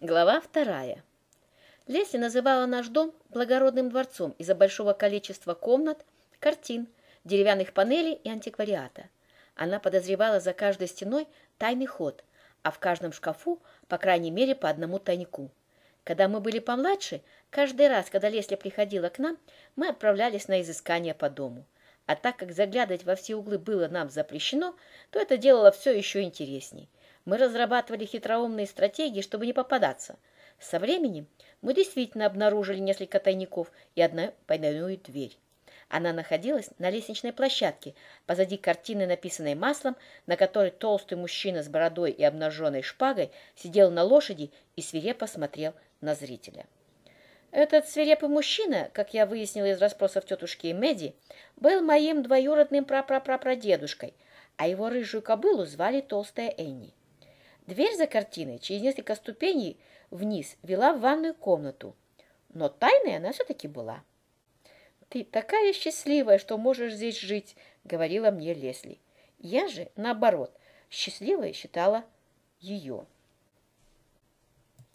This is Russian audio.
Глава вторая. Лесли называла наш дом благородным дворцом из-за большого количества комнат, картин, деревянных панелей и антиквариата. Она подозревала за каждой стеной тайный ход, а в каждом шкафу, по крайней мере, по одному тайнику. Когда мы были помладше, каждый раз, когда Лесли приходила к нам, мы отправлялись на изыскание по дому. А так как заглядывать во все углы было нам запрещено, то это делало все еще интересней. Мы разрабатывали хитроумные стратегии, чтобы не попадаться. Со временем мы действительно обнаружили несколько тайников и одну потайную дверь. Она находилась на лестничной площадке, позади картины, написанной маслом, на которой толстый мужчина с бородой и обнаженной шпагой сидел на лошади и свирепо смотрел на зрителя. Этот свирепый мужчина, как я выяснила из расспросов тетушки Меди, был моим двоюродным прапрапрапрадедушкой, а его рыжую кобылу звали Толстая Энни. Дверь за картиной через несколько ступеней вниз вела в ванную комнату, но тайной она все-таки была. «Ты такая счастливая, что можешь здесь жить», — говорила мне Лесли. Я же, наоборот, счастливой считала ее.